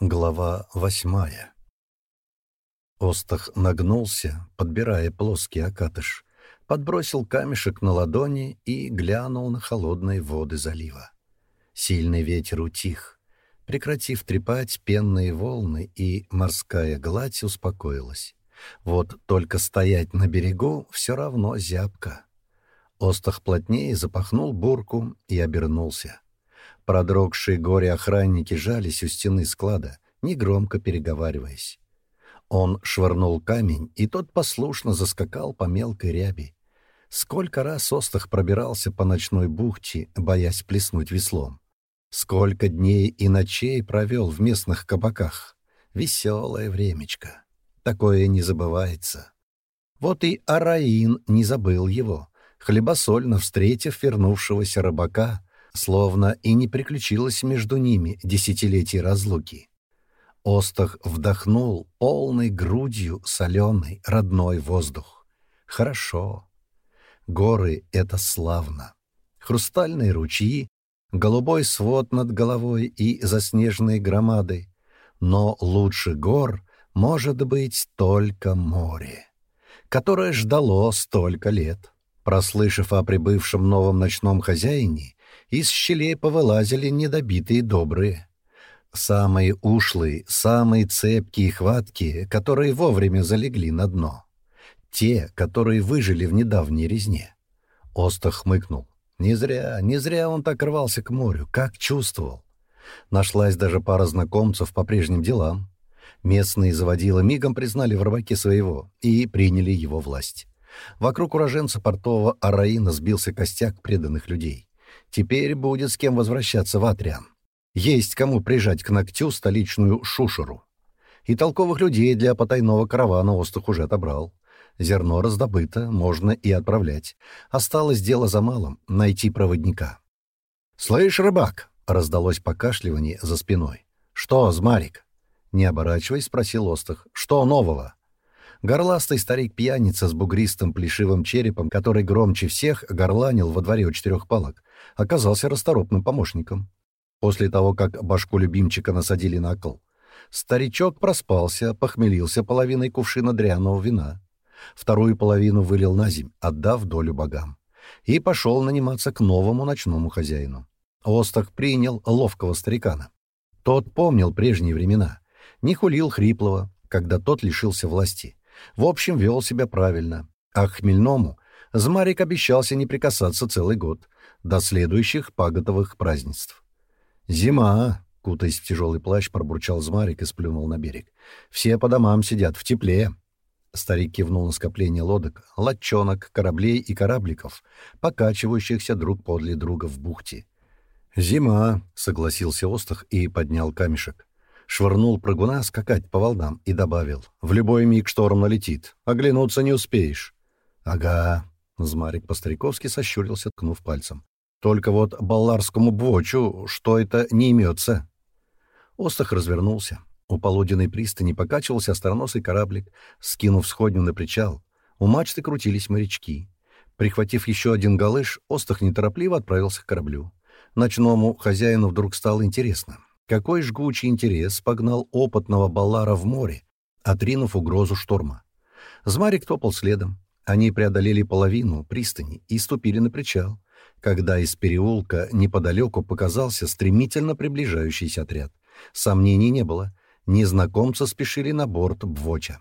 Глава восьмая. Остах нагнулся, подбирая плоский окатыш, подбросил камешек на ладони и глянул на холодные воды залива. Сильный ветер утих, прекратив трепать пенные волны, и морская гладь успокоилась. Вот только стоять на берегу все равно зябко. Остах плотнее запахнул бурку и обернулся — продрогшие горе охранники жались у стены склада, негромко переговариваясь. Он швырнул камень, и тот послушно заскакал по мелкой ряби. Сколько раз Остах пробирался по ночной бухте, боясь плеснуть веслом. Сколько дней и ночей провел в местных кабаках. Веселое времечко. Такое не забывается. Вот и Араин не забыл его, хлебосольно встретив вернувшегося рыбака — словно и не приключилось между ними десятилетий разлуки. Остах вдохнул полной грудью соленый родной воздух. Хорошо. Горы — это славно. Хрустальные ручьи, голубой свод над головой и заснеженные громады. Но лучше гор может быть только море, которое ждало столько лет. Прослышав о прибывшем новом ночном хозяине, из щелей повылазили недобитые добрые. Самые ушлые, самые цепкие и хваткие, которые вовремя залегли на дно. Те, которые выжили в недавней резне. Остах хмыкнул. Не зря, не зря он так рвался к морю, как чувствовал. Нашлась даже пара знакомцев по прежним делам. Местные заводила мигом признали в рыбаке своего и приняли его власть. Вокруг уроженца портового Араина сбился костяк преданных людей. Теперь будет с кем возвращаться в Атриан. Есть кому прижать к ногтю столичную шушеру. И толковых людей для потайного каравана Остах уже отобрал. Зерно раздобыто, можно и отправлять. Осталось дело за малым — найти проводника. «Слышь, рыбак!» — раздалось покашливание за спиной. «Что, Змарик?» — не оборачиваясь, спросил Остах. «Что нового?» Горластый старик-пьяница с бугристым плешивым черепом, который громче всех горланил во дворе у четырех палок, оказался расторопным помощником. После того, как башку любимчика насадили на кол, старичок проспался, похмелился половиной кувшина дряного вина. Вторую половину вылил на земь, отдав долю богам. И пошел наниматься к новому ночному хозяину. Остах принял ловкого старикана. Тот помнил прежние времена. Не хулил хриплого когда тот лишился власти. В общем, вел себя правильно. А хмельному Змарик обещался не прикасаться целый год, до следующих паготовых празднеств. «Зима!» — кутаясь в тяжелый плащ, пробурчал Змарик и сплюнул на берег. «Все по домам сидят, в тепле!» Старик кивнул на скопление лодок, лодчонок, кораблей и корабликов, покачивающихся друг подле друга в бухте. «Зима!» — согласился Остах и поднял камешек. Швырнул прыгуна скакать по волнам и добавил. «В любой миг шторм налетит. Оглянуться не успеешь». «Ага», — Змарик по-стариковски сощурился, ткнув пальцем. Только вот балларскому бочу что это не имется. Остах развернулся. У полуденной пристани покачивался остроносый кораблик, скинув сходню на причал. У мачты крутились морячки. Прихватив еще один галыш, Остах неторопливо отправился к кораблю. Ночному хозяину вдруг стало интересно. Какой жгучий интерес погнал опытного Баллара в море, отринув угрозу шторма. Змарик топал следом. Они преодолели половину пристани и ступили на причал. Когда из переулка неподалеку показался стремительно приближающийся отряд. Сомнений не было. Незнакомцы спешили на борт Бвоча.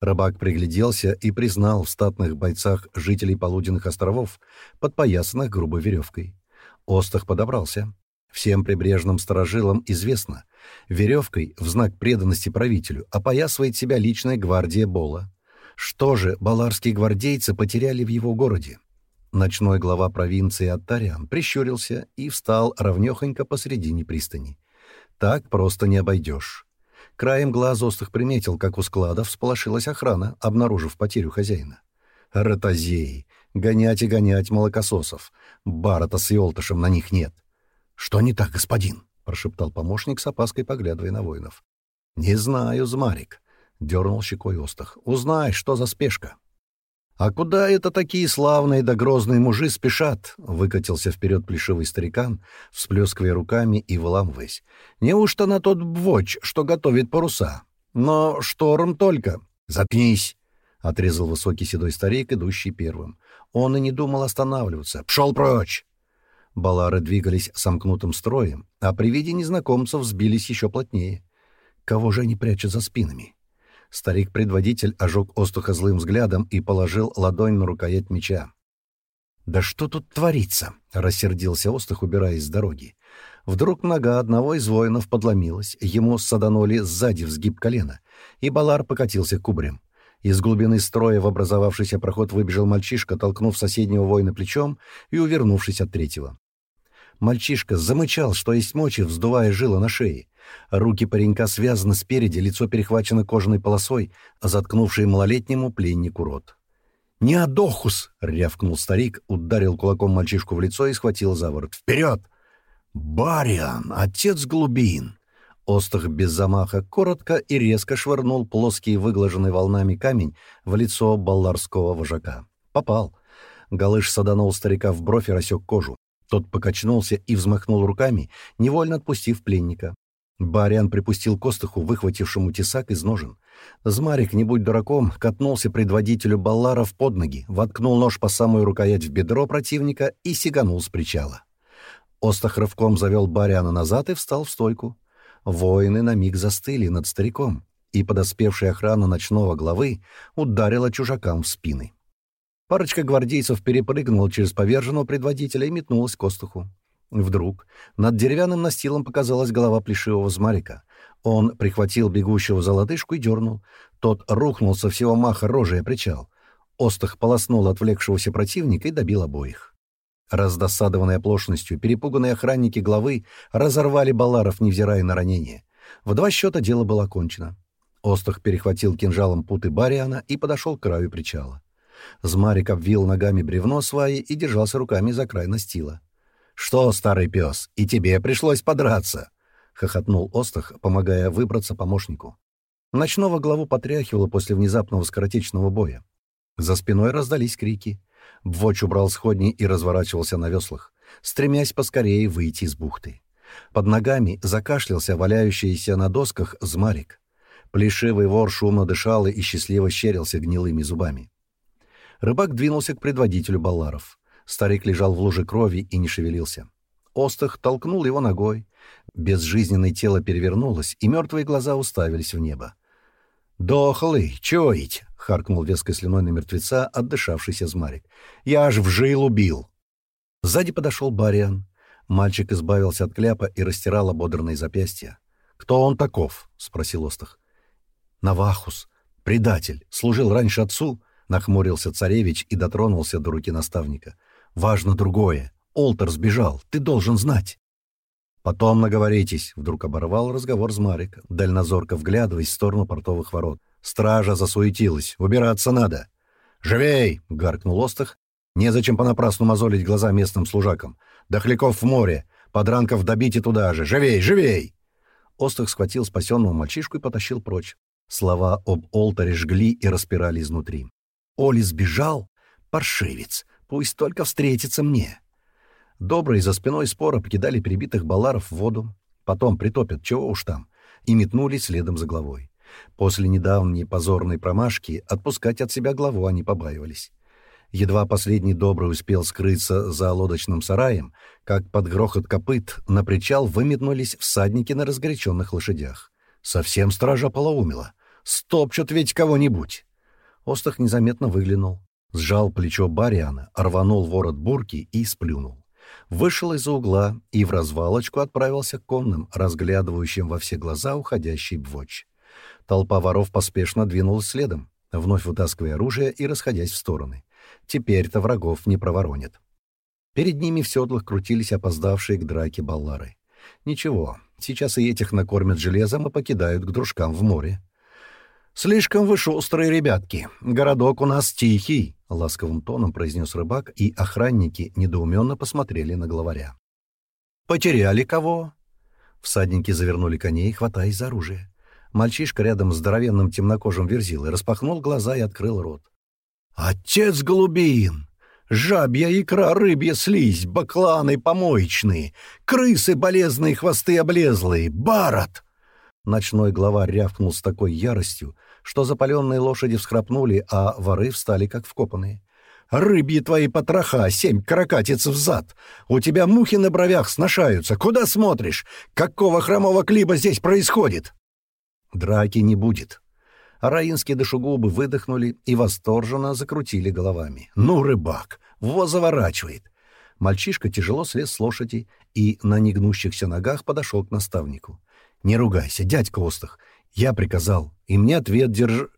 Рыбак пригляделся и признал в статных бойцах жителей Полуденных островов, подпоясанных грубой веревкой. Остах подобрался. Всем прибрежным сторожилам известно, веревкой в знак преданности правителю опоясывает себя личная гвардия Бола. Что же баларские гвардейцы потеряли в его городе? Ночной глава провинции Аттариан прищурился и встал ровнёхонько посредине пристани. Так просто не обойдешь. Краем глаза Остах приметил, как у склада всполошилась охрана, обнаружив потерю хозяина. Ротозеи! Гонять и гонять молокососов. Барата с Ёлтышем на них нет. — Что не так, господин? — прошептал помощник с опаской, поглядывая на воинов. — Не знаю, Змарик, — дернул щекой Остах. — Узнай, что за спешка. «А куда это такие славные да грозные мужи спешат?» — выкатился вперед плешивый старикан, всплескивая руками и выламываясь. «Неужто на тот бвоч, что готовит паруса? Но шторм только! Заткнись!» — отрезал высокий седой старик, идущий первым. Он и не думал останавливаться. «Пшел прочь!» Балары двигались сомкнутым строем, а при виде незнакомцев сбились еще плотнее. «Кого же они прячут за спинами?» Старик предводитель ожег остуха злым взглядом и положил ладонь на рукоять меча. «Да что тут творится?» — рассердился Остах, убираясь с дороги. Вдруг нога одного из воинов подломилась, ему саданули сзади в сгиб колена, и Балар покатился кубрем. Из глубины строя в образовавшийся проход выбежал мальчишка, толкнув соседнего воина плечом и увернувшись от третьего. Мальчишка замычал, что есть мочи, вздувая жила на шее. Руки паренька связаны спереди, лицо перехвачено кожаной полосой, а малолетнему пленнику рот. «Не адохус!» — рявкнул старик, ударил кулаком мальчишку в лицо и схватил за ворот. «Вперед!» «Бариан, отец глубин!» Остах без замаха коротко и резко швырнул плоский выглаженный волнами камень в лицо балларского вожака. Попал. Галыш саданул старика в бровь и рассек кожу. Тот покачнулся и взмахнул руками, невольно отпустив пленника. Барян припустил Костаху, выхватившему тесак из ножен. Змарик, не будь дураком, катнулся предводителю Балларов под ноги, воткнул нож по самую рукоять в бедро противника и сиганул с причала. Остах рывком завел Баряна назад и встал в стойку. Воины на миг застыли над стариком, и подоспевшая охрана ночного главы ударила чужакам в спины. Парочка гвардейцев перепрыгнула через поверженного предводителя и метнулась к Остаху. Вдруг над деревянным настилом показалась голова плешивого змарика. Он прихватил бегущего за лодыжку и дернул. Тот рухнул со всего маха рожей причал. Остах полоснул отвлекшегося противника и добил обоих. Раздосадованные оплошностью, перепуганные охранники главы разорвали Баларов, невзирая на ранение. В два счета дело было окончено. Остах перехватил кинжалом путы Бариана и подошел к краю причала. Змарик обвил ногами бревно сваи и держался руками за край настила. «Что, старый пес, и тебе пришлось подраться!» — хохотнул Остах, помогая выбраться помощнику. Ночного главу потряхивало после внезапного скоротечного боя. За спиной раздались крики. Бвоч убрал сходни и разворачивался на веслах, стремясь поскорее выйти из бухты. Под ногами закашлялся валяющийся на досках змарик. Плешивый вор шумно дышал и счастливо щерился гнилыми зубами. Рыбак двинулся к предводителю Балларов. Старик лежал в луже крови и не шевелился. Остах толкнул его ногой. Безжизненное тело перевернулось, и мертвые глаза уставились в небо. «Дохлый, чего ить?» — харкнул веской слюной на мертвеца, отдышавшийся змарик. «Я аж в жилу бил. Сзади подошел Бариан. Мальчик избавился от кляпа и растирал ободранные запястья. «Кто он таков?» — спросил Остах. «Навахус. Предатель. Служил раньше отцу?» — нахмурился царевич и дотронулся до руки наставника. — важно другое. Олтер сбежал, ты должен знать. Потом наговоритесь, вдруг оборвал разговор Змарик, дальнозорко вглядываясь в сторону портовых ворот. Стража засуетилась, убираться надо. «Живей!» — гаркнул Остах. «Незачем понапрасну мозолить глаза местным служакам. Дохляков в море, подранков добить и туда же. Живей, живей!» Остах схватил спасенного мальчишку и потащил прочь. Слова об Олтере жгли и распирали изнутри. «Оли сбежал? Паршивец! Пусть только встретится мне. Добрые за спиной спора покидали перебитых баларов в воду, потом притопят, чего уж там, и метнулись следом за главой. После недавней позорной промашки отпускать от себя главу они побаивались. Едва последний добрый успел скрыться за лодочным сараем, как под грохот копыт на причал выметнулись всадники на разгоряченных лошадях. Совсем стража полоумила. «Стопчут ведь кого-нибудь!» Остах незаметно выглянул. Сжал плечо Бариана, рванул ворот бурки и сплюнул. Вышел из за угла и в развалочку отправился к конным, разглядывающим во все глаза уходящий бвоч. Толпа воров поспешно двинулась следом, вновь вытаскивая оружие и расходясь в стороны. Теперь-то врагов не проворонит. Перед ними в седлах крутились опоздавшие к драке баллары. Ничего, сейчас и этих накормят железом и покидают к дружкам в море. «Слишком вы шустрые, ребятки. Городок у нас тихий», — ласковым тоном произнес рыбак, и охранники недоуменно посмотрели на главаря. «Потеряли кого?» Всадники завернули коней, хватаясь за оружие. Мальчишка рядом с здоровенным темнокожим верзилой распахнул глаза и открыл рот. «Отец голубин! Жабья икра, рыбья слизь, бакланы помоечные, крысы болезные, хвосты облезлые, барот!» Ночной глава рявкнул с такой яростью, что запаленные лошади всхрапнули, а воры встали как вкопанные. «Рыбьи твои потроха, семь каракатиц взад! У тебя мухи на бровях сношаются! Куда смотришь? Какого хромого клиба здесь происходит?» «Драки не будет!» Раинские душегубы выдохнули и восторженно закрутили головами. «Ну, рыбак! Во заворачивает!» Мальчишка тяжело слез с лошади и на негнущихся ногах подошел к наставнику. «Не ругайся, дядь костах. Я приказал, и мне ответ держ...»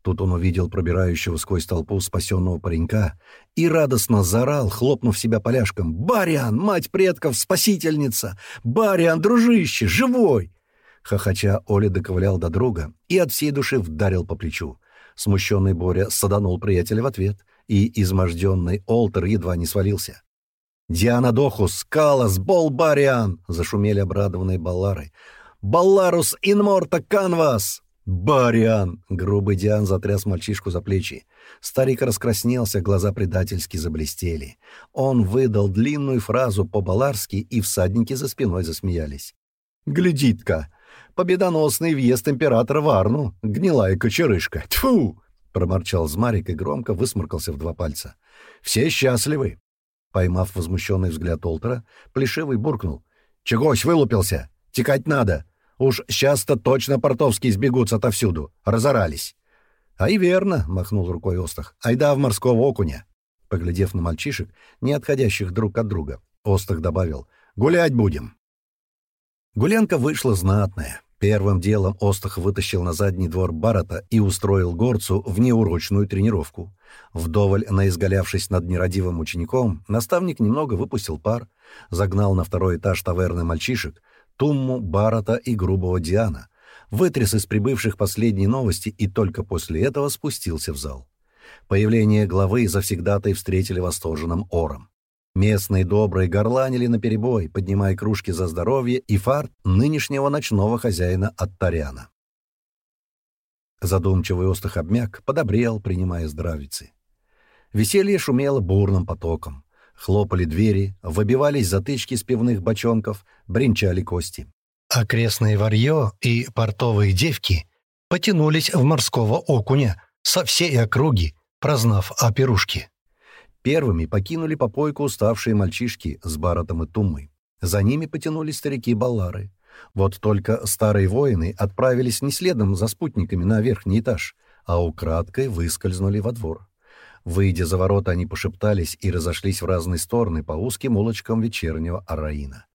Тут он увидел пробирающего сквозь толпу спасенного паренька и радостно заорал, хлопнув себя поляшком. «Бариан, мать предков, спасительница! Бариан, дружище, живой!» Хохоча Оля доковылял до друга и от всей души вдарил по плечу. Смущенный Боря саданул приятеля в ответ, и изможденный Олтер едва не свалился. «Диана Дохус! Калас! Бол Бариан!» — зашумели обрадованные баллары — Балларус Инморта Канвас!» «Бариан!» — грубый Диан затряс мальчишку за плечи. Старик раскраснелся, глаза предательски заблестели. Он выдал длинную фразу по-баларски, и всадники за спиной засмеялись. «Глядит-ка! Победоносный въезд императора в Арну! Гнилая кочерышка! Тьфу!» — проморчал Змарик и громко высморкался в два пальца. «Все счастливы!» Поймав возмущенный взгляд Олтера, Плешивый буркнул. «Чегось вылупился! Текать надо! Уж сейчас-то точно портовские сбегутся отовсюду. Разорались. — А и верно, — махнул рукой Остах. — Айда в морского окуня. Поглядев на мальчишек, не отходящих друг от друга, Остах добавил. — Гулять будем. Гулянка вышла знатная. Первым делом Остах вытащил на задний двор Барата и устроил горцу внеурочную тренировку. Вдоволь наизгалявшись над нерадивым учеником, наставник немного выпустил пар, загнал на второй этаж таверны мальчишек, Тумму, Барата и грубого Диана, вытряс из прибывших последние новости и только после этого спустился в зал. Появление главы завсегдатой встретили восторженным ором. Местные добрые горланили наперебой, поднимая кружки за здоровье и фарт нынешнего ночного хозяина Оттаряна. Задумчивый остах обмяк, подобрел, принимая здравицы. Веселье шумело бурным потоком. Хлопали двери, выбивались затычки с пивных бочонков, бренчали кости. Окрестные варьё и портовые девки потянулись в морского окуня со всей округи, прознав о пирушке. Первыми покинули попойку уставшие мальчишки с Баратом и Тумой. За ними потянулись старики-баллары. Вот только старые воины отправились не следом за спутниками на верхний этаж, а украдкой выскользнули во двор. Выйдя за ворота, они пошептались и разошлись в разные стороны по узким улочкам вечернего Араина.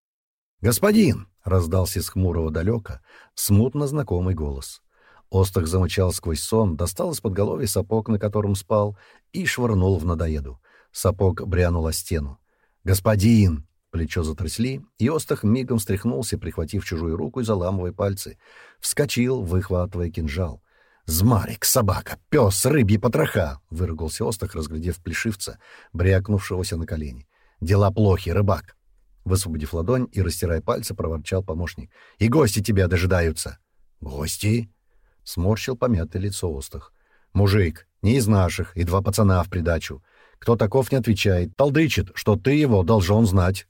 «Господин!» — раздался из хмурого далека смутно знакомый голос. Остах замычал сквозь сон, достал из подголовья сапог, на котором спал, и швырнул в надоеду. Сапог брянул о стену. «Господин!» — плечо затрясли, и Остах мигом встряхнулся, прихватив чужую руку и заламывая пальцы. Вскочил, выхватывая кинжал. «Змарик, собака, пес, рыбьи потроха!» — выругался Остах, разглядев плешивца, брякнувшегося на колени. «Дела плохи, рыбак!» Высвободив ладонь и растирая пальцы, проворчал помощник. «И гости тебя дожидаются!» «Гости?» — сморщил помятое лицо Остах. «Мужик, не из наших, и два пацана в придачу. Кто таков не отвечает, толдычит, что ты его должен знать.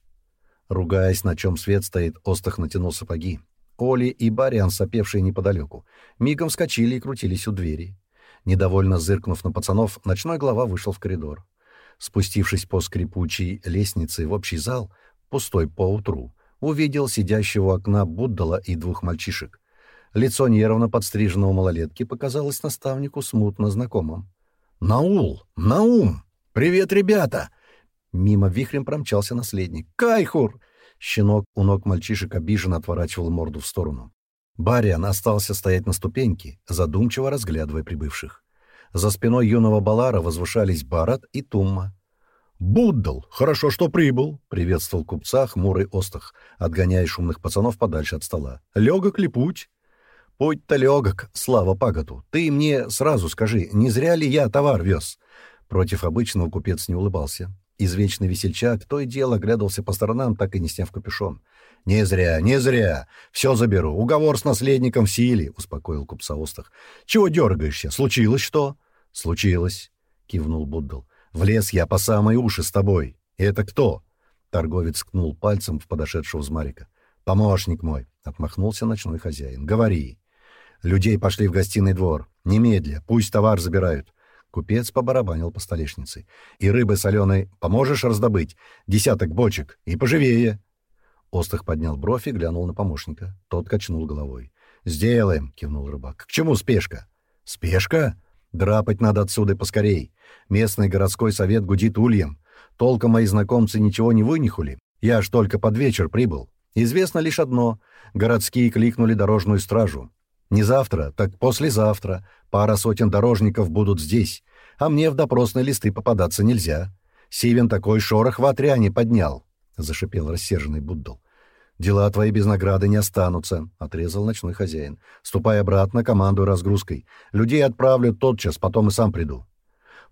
Ругаясь, на чем свет стоит, Остах натянул сапоги. Оли и Барян, сопевшие неподалеку, мигом вскочили и крутились у двери. Недовольно зыркнув на пацанов, ночной глава вышел в коридор. Спустившись по скрипучей лестнице в общий зал, пустой поутру, увидел сидящего у окна Буддала и двух мальчишек. Лицо неровно подстриженного малолетки показалось наставнику смутно знакомым. «Наул! Наум! Привет, ребята!» Мимо вихрем промчался наследник. «Кайхур! Щенок у ног мальчишек обиженно отворачивал морду в сторону. Бариан остался стоять на ступеньке, задумчиво разглядывая прибывших. За спиной юного Балара возвышались Барат и Тумма. «Буддал! Хорошо, что прибыл!» — приветствовал купца хмурый Остах, отгоняя шумных пацанов подальше от стола. «Легок ли путь?» «Путь-то легок, слава пагату. Ты мне сразу скажи, не зря ли я товар вез?» Против обычного купец не улыбался. Извечный весельчак то и дело оглядывался по сторонам, так и не сняв капюшон. «Не зря, не зря! Все заберу! Уговор с наследником в силе!» — успокоил купца Остах. «Чего дергаешься? Случилось что?» «Случилось!» — кивнул Буддал. «Влез я по самые уши с тобой. И это кто?» Торговец кнул пальцем в подошедшего Змарика. «Помощник мой!» — отмахнулся ночной хозяин. «Говори!» «Людей пошли в гостиный двор. Немедля. Пусть товар забирают. Купец побарабанил по столешнице. «И рыбы соленой поможешь раздобыть? Десяток бочек. И поживее!» Остах поднял бровь и глянул на помощника. Тот качнул головой. «Сделаем!» — кивнул рыбак. «К чему спешка?» «Спешка? Драпать надо отсюда поскорей. Местный городской совет гудит ульем. Толком мои знакомцы ничего не вынихули. Я ж только под вечер прибыл. Известно лишь одно. Городские кликнули дорожную стражу. Не завтра, так послезавтра. Пара сотен дорожников будут здесь а мне в допросные листы попадаться нельзя. Сивен такой шорох в отряне поднял, — зашипел рассерженный Буддл. «Дела твои без награды не останутся», — отрезал ночной хозяин. «Ступай обратно, командуй разгрузкой. Людей отправлю тотчас, потом и сам приду».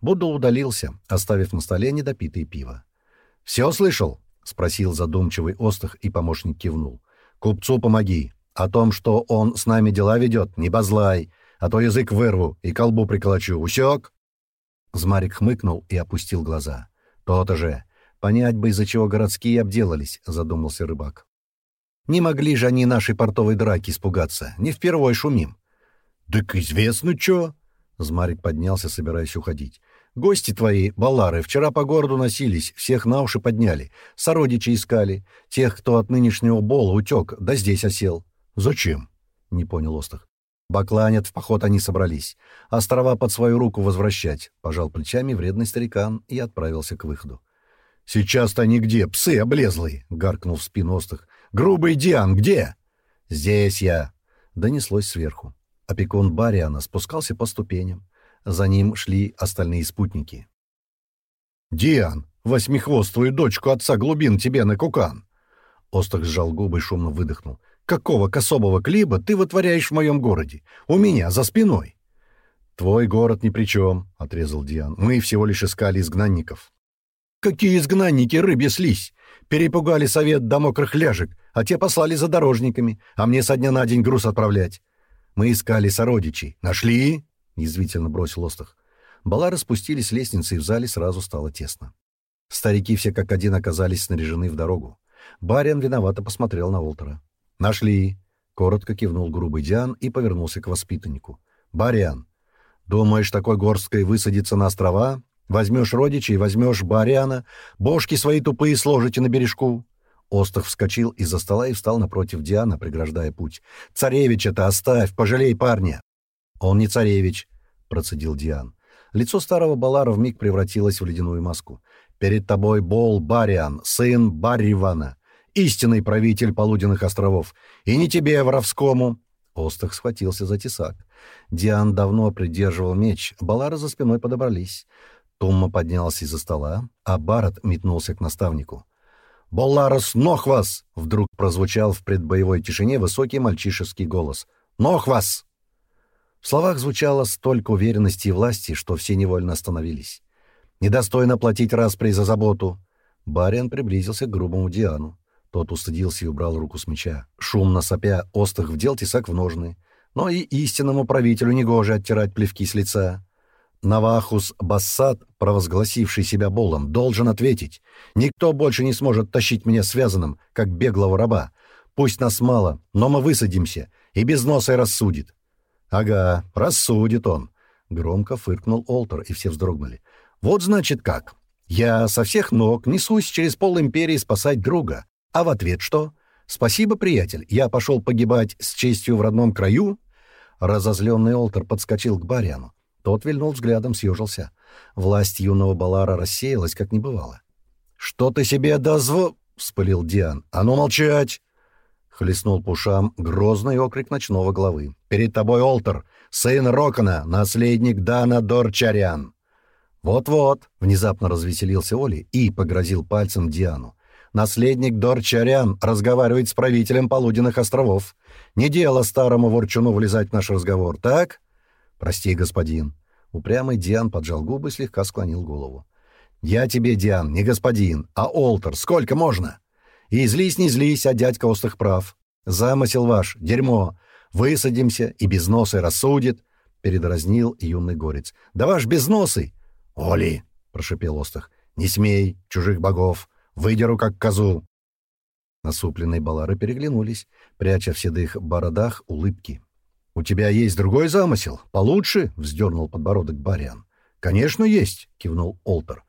Буддл удалился, оставив на столе недопитое пиво. «Все слышал?» — спросил задумчивый Остах, и помощник кивнул. «Купцу помоги. О том, что он с нами дела ведет, не базлай, а то язык вырву и колбу приколочу. Усек?» Змарик хмыкнул и опустил глаза. «То-то же. Понять бы, из-за чего городские обделались», — задумался рыбак. «Не могли же они нашей портовой драки испугаться. Не впервой шумим». «Так известно чё?» Змарик поднялся, собираясь уходить. «Гости твои, балары, вчера по городу носились, всех на уши подняли, сородичи искали, тех, кто от нынешнего бола утек, да здесь осел». «Зачем?» — не понял Остах. Бакланят в поход они собрались. Острова а под свою руку возвращать. Пожал плечами вредный старикан и отправился к выходу. «Сейчас-то они где? Псы облезлые!» — гаркнул в спину Остах. «Грубый Диан, где?» «Здесь я!» — донеслось сверху. Опекун Бариана спускался по ступеням. За ним шли остальные спутники. «Диан, восьмихвостую дочку отца глубин тебе на кукан!» Остах сжал губы и шумно выдохнул какого кособого клиба ты вытворяешь в моем городе? У меня, за спиной!» «Твой город ни при чем», — отрезал Диан. «Мы всего лишь искали изгнанников». «Какие изгнанники, рыбья слизь! Перепугали совет до мокрых ляжек, а те послали за дорожниками, а мне со дня на день груз отправлять. Мы искали сородичей. Нашли?» — язвительно бросил Остах. Бала распустились с лестницы, и в зале сразу стало тесно. Старики все как один оказались снаряжены в дорогу. Барин виновато посмотрел на Уолтера. «Нашли!» — коротко кивнул грубый Диан и повернулся к воспитаннику. «Бариан, думаешь, такой горсткой высадиться на острова? Возьмешь родичей, возьмешь Бариана, бошки свои тупые сложите на бережку!» Остах вскочил из-за стола и встал напротив Диана, преграждая путь. «Царевича-то оставь, пожалей парня!» «Он не царевич», — процедил Диан. Лицо старого Балара вмиг превратилось в ледяную маску. «Перед тобой Бол Бариан, сын Барривана истинный правитель Полуденных островов, и не тебе, воровскому!» Остах схватился за тесак. Диан давно придерживал меч, Балары за спиной подобрались. Тумма поднялся из-за стола, а Барат метнулся к наставнику. «Боларос вас! вдруг прозвучал в предбоевой тишине высокий мальчишеский голос. вас! В словах звучало столько уверенности и власти, что все невольно остановились. «Недостойно платить распри за заботу!» Барин приблизился к грубому Диану. Тот устыдился и убрал руку с меча. Шумно сопя, Остах вдел тесак в ножны. Но и истинному правителю негоже оттирать плевки с лица. Навахус Бассад, провозгласивший себя Болом, должен ответить. «Никто больше не сможет тащить меня связанным, как беглого раба. Пусть нас мало, но мы высадимся, и без носа и рассудит». «Ага, рассудит он», — громко фыркнул Олтер, и все вздрогнули. «Вот значит как. Я со всех ног несусь через пол империи спасать друга. А в ответ что? «Спасибо, приятель, я пошел погибать с честью в родном краю?» Разозленный Олтер подскочил к Бариану. Тот вильнул взглядом, съежился. Власть юного Балара рассеялась, как не бывало. «Что ты себе дозво...» — вспылил Диан. «А ну молчать!» — хлестнул по ушам грозный окрик ночного главы. «Перед тобой Олтер, сын Рокона, наследник Дана Дорчарян!» «Вот-вот!» — внезапно развеселился Оли и погрозил пальцем Диану. Наследник Дорчарян разговаривает с правителем Полуденных островов. Не дело старому ворчуну влезать в наш разговор, так? Прости, господин. Упрямый Диан поджал губы и слегка склонил голову. «Я тебе, Диан, не господин, а Олтер. Сколько можно?» «И злись, не злись, а дядька Остых прав. Замысел ваш, дерьмо. Высадимся, и без безносый рассудит», — передразнил юный горец. «Да ваш без носы, «Оли!» — Прошепел Остах. «Не смей, чужих богов. Выдеру, как козу!» Насупленные балары переглянулись, пряча в седых бородах улыбки. «У тебя есть другой замысел? Получше?» — вздернул подбородок Бариан. «Конечно, есть!» — кивнул Олтер.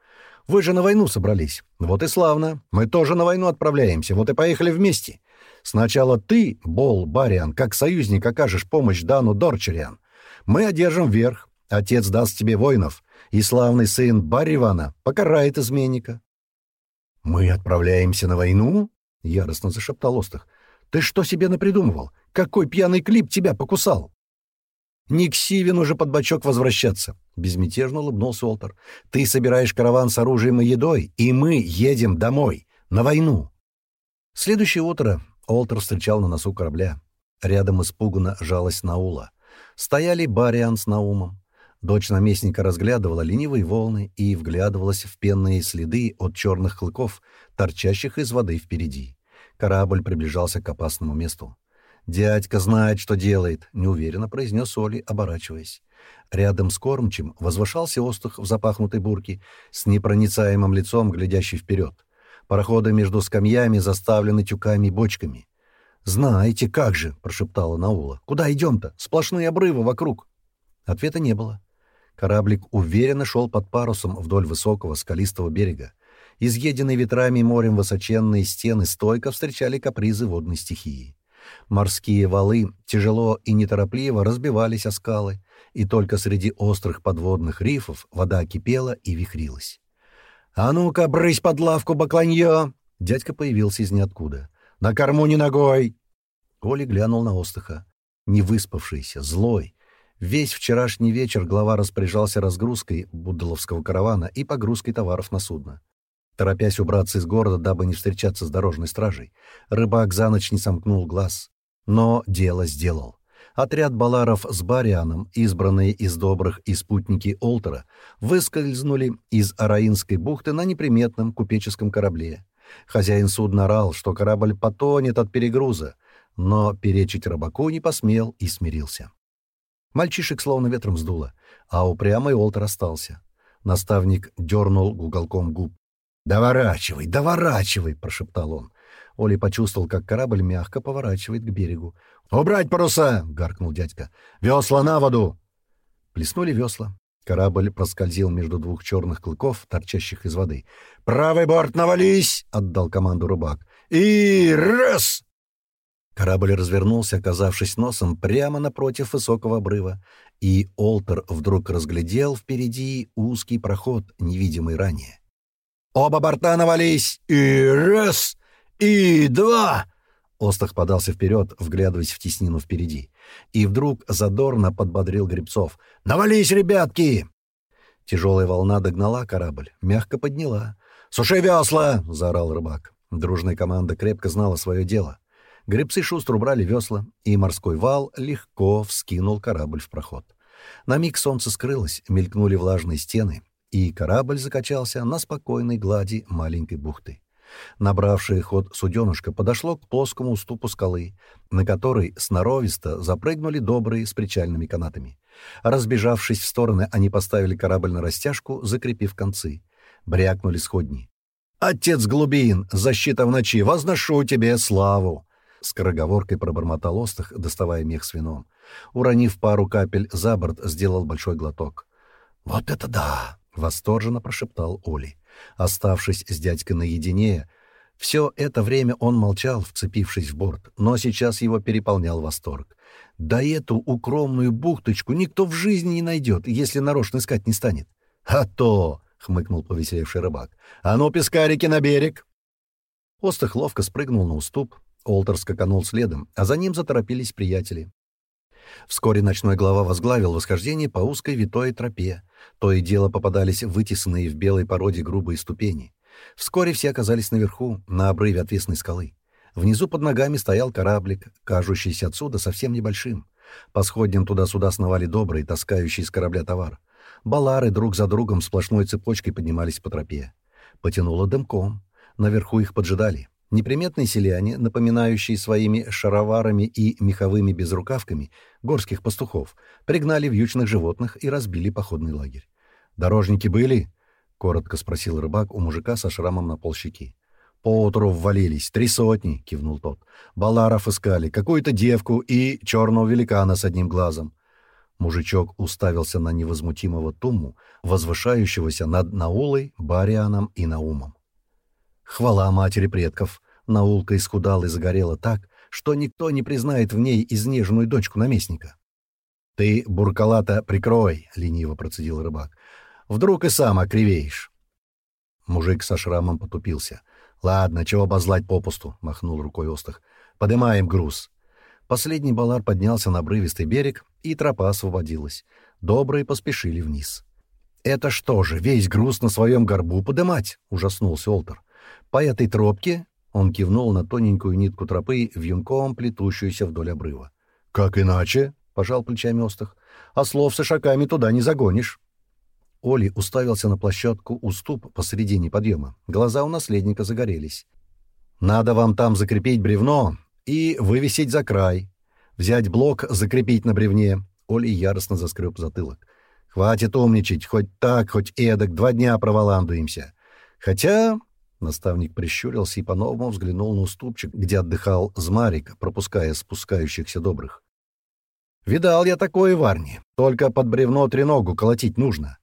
«Вы же на войну собрались. Вот и славно. Мы тоже на войну отправляемся. Вот и поехали вместе. Сначала ты, Бол Бариан, как союзник окажешь помощь Дану Дорчериан. Мы одержим верх. Отец даст тебе воинов, и славный сын Барривана покарает изменника». «Мы отправляемся на войну?» — яростно зашептал Остах. «Ты что себе напридумывал? Какой пьяный клип тебя покусал?» «Не к Сивину же под бочок возвращаться!» — безмятежно улыбнулся Уолтер. «Ты собираешь караван с оружием и едой, и мы едем домой, на войну!» Следующее утро Уолтер встречал на носу корабля. Рядом испуганно жалась Наула. Стояли Бариан с Наумом. Дочь наместника разглядывала ленивые волны и вглядывалась в пенные следы от черных клыков, торчащих из воды впереди. Корабль приближался к опасному месту. «Дядька знает, что делает», — неуверенно произнес Оли, оборачиваясь. Рядом с кормчим возвышался остах в запахнутой бурке, с непроницаемым лицом, глядящий вперед. Пароходы между скамьями заставлены тюками и бочками. «Знаете, как же!» — прошептала Наула. «Куда идем-то? Сплошные обрывы вокруг!» Ответа не было. Кораблик уверенно шел под парусом вдоль высокого скалистого берега. Изъеденные ветрами и морем высоченные стены стойко встречали капризы водной стихии. Морские валы тяжело и неторопливо разбивались о скалы, и только среди острых подводных рифов вода кипела и вихрилась. «А ну-ка, брысь под лавку, бакланье!» Дядька появился из ниоткуда. «На корму не ногой!» Оли глянул на Остаха. Невыспавшийся, злой, Весь вчерашний вечер глава распоряжался разгрузкой Буддаловского каравана и погрузкой товаров на судно. Торопясь убраться из города, дабы не встречаться с дорожной стражей, рыбак за ночь не сомкнул глаз. Но дело сделал. Отряд баларов с барианом, избранные из добрых и спутники Олтера, выскользнули из Араинской бухты на неприметном купеческом корабле. Хозяин судна орал, что корабль потонет от перегруза, но перечить рыбаку не посмел и смирился. Мальчишек словно ветром сдуло, а упрямый Уолтер остался. Наставник дернул уголком губ. «Доворачивай, доворачивай!» — прошептал он. Оли почувствовал, как корабль мягко поворачивает к берегу. «Убрать паруса!» — гаркнул дядька. «Весла на воду!» Плеснули весла. Корабль проскользил между двух черных клыков, торчащих из воды. «Правый борт навались!» — отдал команду рыбак. «И раз!» Корабль развернулся, оказавшись носом прямо напротив высокого обрыва, и Олтер вдруг разглядел впереди узкий проход, невидимый ранее. «Оба борта навались! И раз! И два!» Остах подался вперед, вглядываясь в теснину впереди. И вдруг задорно подбодрил гребцов. «Навались, ребятки!» Тяжелая волна догнала корабль, мягко подняла. «Суши весла!» — заорал рыбак. Дружная команда крепко знала свое дело. Гребцы шустро убрали весла, и морской вал легко вскинул корабль в проход. На миг солнце скрылось, мелькнули влажные стены, и корабль закачался на спокойной глади маленькой бухты. Набравшее ход суденушка подошло к плоскому уступу скалы, на который сноровисто запрыгнули добрые с причальными канатами. Разбежавшись в стороны, они поставили корабль на растяжку, закрепив концы. Брякнули сходни. «Отец глубин, защита в ночи, возношу тебе славу!» Скороговоркой пробормотал Остах, доставая мех с вином. Уронив пару капель за борт, сделал большой глоток. «Вот это да!» — восторженно прошептал Оли. Оставшись с дядькой наедине, все это время он молчал, вцепившись в борт, но сейчас его переполнял восторг. «Да эту укромную бухточку никто в жизни не найдет, если нарочно искать не станет». «А то!» — хмыкнул повеселевший рыбак. «А ну, пескарики, на берег!» Остах ловко спрыгнул на уступ, Олтер скаканул следом, а за ним заторопились приятели. Вскоре ночной глава возглавил восхождение по узкой витой тропе. То и дело попадались вытесанные в белой породе грубые ступени. Вскоре все оказались наверху, на обрыве отвесной скалы. Внизу под ногами стоял кораблик, кажущийся отсюда совсем небольшим. По сходням туда-сюда сновали добрые, таскающие с корабля товар. Балары друг за другом сплошной цепочкой поднимались по тропе. Потянуло дымком. Наверху их поджидали. Неприметные селяне, напоминающие своими шароварами и меховыми безрукавками горских пастухов, пригнали вьючных животных и разбили походный лагерь. «Дорожники были?» — коротко спросил рыбак у мужика со шрамом на полщеки. «Поутру ввалились. Три сотни!» — кивнул тот. «Баларов искали, какую-то девку и черного великана с одним глазом». Мужичок уставился на невозмутимого Туму, возвышающегося над Наулой, Барианом и Наумом хвала матери предков, наулка искудал и загорела так, что никто не признает в ней изнеженную дочку наместника. «Ты, буркалата, прикрой!» — лениво процедил рыбак. «Вдруг и сам окривеешь!» Мужик со шрамом потупился. «Ладно, чего обозлать попусту?» — махнул рукой Остах. «Подымаем груз!» Последний балар поднялся на брывистый берег, и тропа освободилась. Добрые поспешили вниз. «Это что же, весь груз на своем горбу подымать?» — ужаснулся Олтер. По этой тропке он кивнул на тоненькую нитку тропы, вьюнком плетущуюся вдоль обрыва. «Как иначе?» — пожал плечами Остах. «А слов с шагами туда не загонишь». Оли уставился на площадку уступ посредине подъема. Глаза у наследника загорелись. «Надо вам там закрепить бревно и вывесить за край. Взять блок, закрепить на бревне». Оли яростно заскреб затылок. «Хватит умничать, хоть так, хоть эдак, два дня проволандуемся. Хотя Наставник прищурился и по-новому взглянул на уступчик, где отдыхал Змарик, пропуская спускающихся добрых. «Видал я такое, Варни. Только под бревно треногу колотить нужно».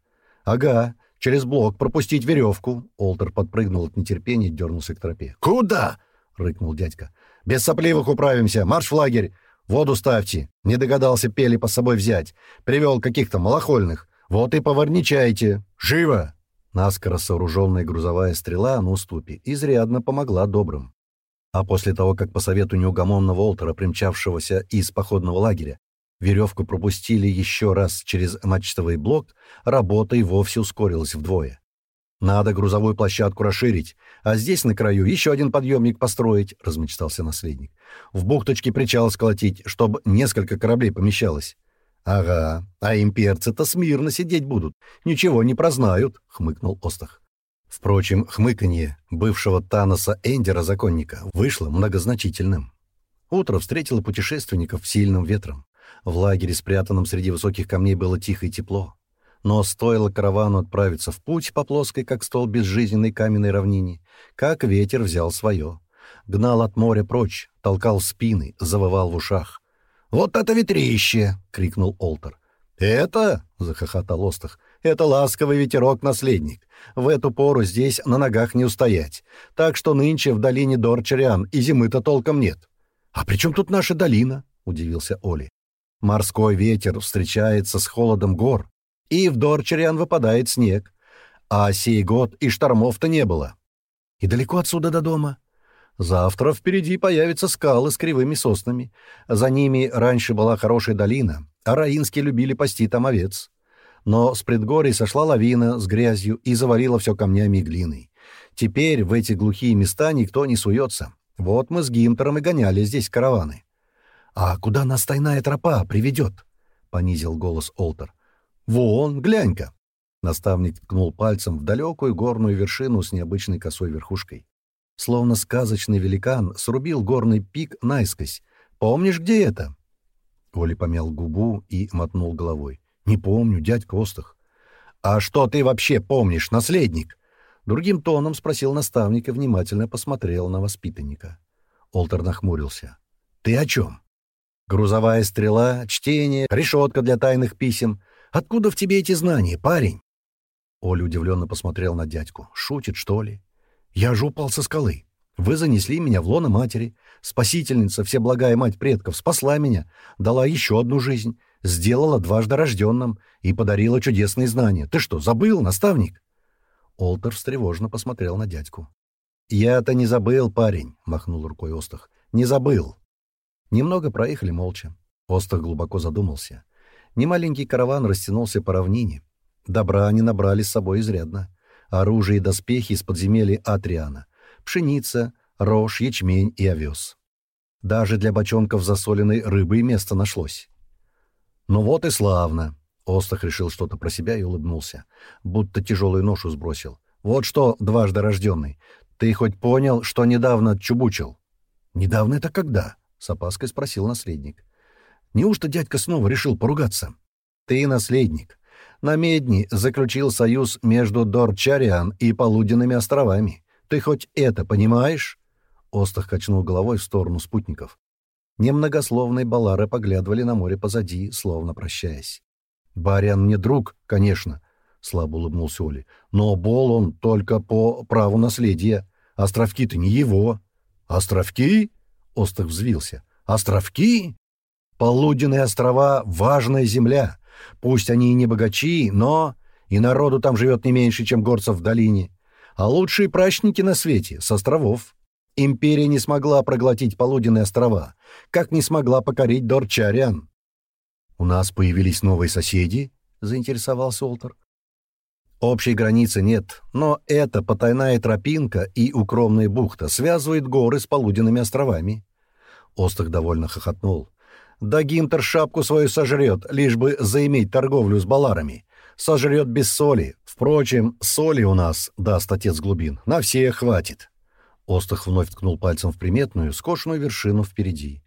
«Ага. Через блок пропустить веревку». Олтер подпрыгнул от нетерпения и дернулся к тропе. «Куда?» — рыкнул дядька. «Без сопливых управимся. Марш в лагерь. Воду ставьте. Не догадался пели по собой взять. Привел каких-то малохольных. Вот и поварничайте. Живо!» Наскоро сооруженная грузовая стрела на уступе изрядно помогла добрым. А после того, как по совету неугомонного Олтера, примчавшегося из походного лагеря, веревку пропустили еще раз через мачтовый блок, работа и вовсе ускорилась вдвое. «Надо грузовую площадку расширить, а здесь на краю еще один подъемник построить», — размечтался наследник. «В бухточке причал сколотить, чтобы несколько кораблей помещалось. «Ага, а имперцы-то смирно сидеть будут, ничего не прознают», — хмыкнул Остах. Впрочем, хмыканье бывшего Таноса Эндера-законника вышло многозначительным. Утро встретило путешественников сильным ветром. В лагере, спрятанном среди высоких камней, было тихо и тепло. Но стоило каравану отправиться в путь по плоской, как стол безжизненной каменной равнине, как ветер взял свое. Гнал от моря прочь, толкал спины, завывал в ушах. «Вот это ветрище!» — крикнул Олтер. «Это?» — захохотал Остах. «Это ласковый ветерок-наследник. В эту пору здесь на ногах не устоять. Так что нынче в долине Дорчариан и зимы-то толком нет». «А при чем тут наша долина?» — удивился Оли. Морской ветер встречается с холодом гор, и в Дорчериан выпадает снег. А сей год Завтра впереди появятся скалы с кривыми соснами. За ними раньше была хорошая долина, а раинские любили пасти там овец. Но с предгорий сошла лавина с грязью и завалила все камнями и глиной. Теперь в эти глухие места никто не суется. Вот мы с Гимтером и гоняли здесь караваны. «А куда нас тайная тропа приведет?» — понизил голос Олтер. «Вон, глянь-ка!» Наставник ткнул пальцем в далекую горную вершину с необычной косой верхушкой словно сказочный великан, срубил горный пик наискось. «Помнишь, где это?» Оля помял губу и мотнул головой. «Не помню, дядь Костах». «А что ты вообще помнишь, наследник?» Другим тоном спросил наставник и внимательно посмотрел на воспитанника. Олтер нахмурился. «Ты о чем?» «Грузовая стрела, чтение, решетка для тайных писем. Откуда в тебе эти знания, парень?» Оля удивленно посмотрел на дядьку. «Шутит, что ли?» Я жу со скалы. Вы занесли меня в лоно матери. Спасительница, всеблагая мать предков, спасла меня, дала еще одну жизнь, сделала дважды рожденным и подарила чудесные знания. Ты что, забыл, наставник?» Олтер встревожно посмотрел на дядьку. «Я-то не забыл, парень», — махнул рукой Остах. «Не забыл». Немного проехали молча. Остах глубоко задумался. Немаленький караван растянулся по равнине. Добра они набрали с собой изрядно оружие и доспехи из подземелья Атриана, пшеница, рожь, ячмень и овес. Даже для бочонков засоленной рыбы место нашлось. «Ну вот и славно!» Остах решил что-то про себя и улыбнулся, будто тяжелую ношу сбросил. «Вот что, дважды рожденный, ты хоть понял, что недавно чубучил?» «Недавно это когда?» — с опаской спросил наследник. «Неужто дядька снова решил поругаться?» «Ты наследник. На Медни заключил союз между Дорчариан и Полуденными островами. Ты хоть это понимаешь?» Остах качнул головой в сторону спутников. Немногословные балары поглядывали на море позади, словно прощаясь. «Бариан мне друг, конечно», — слабо улыбнулся Оли. «Но Бол он только по праву наследия. Островки-то не его». «Островки?» — Остах взвился. «Островки? Полуденные острова — важная земля. Пусть они и не богачи, но... И народу там живет не меньше, чем горцев в долине. А лучшие прачники на свете, с островов. Империя не смогла проглотить полуденные острова, как не смогла покорить Дорчариан. «У нас появились новые соседи?» — заинтересовался Олтер. «Общей границы нет, но эта потайная тропинка и укромная бухта связывает горы с полуденными островами». Остах довольно хохотнул. Дагим шапку свою сожрет, лишь бы заиметь торговлю с Баларами. Сожрет без соли. Впрочем, соли у нас, даст отец глубин, на все хватит». Остах вновь ткнул пальцем в приметную, скошенную вершину впереди.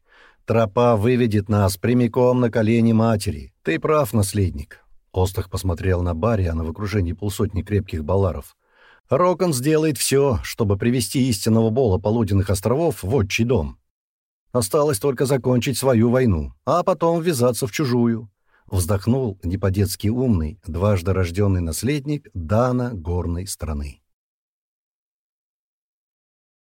«Тропа выведет нас прямиком на колени матери. Ты прав, наследник». Остах посмотрел на Барриана в окружении полсотни крепких баларов. «Рокон сделает все, чтобы привести истинного Бола Полуденных островов в отчий дом. Осталось только закончить свою войну, а потом ввязаться в чужую. Вздохнул не по-детски умный, дважды рожденный наследник Дана горной страны.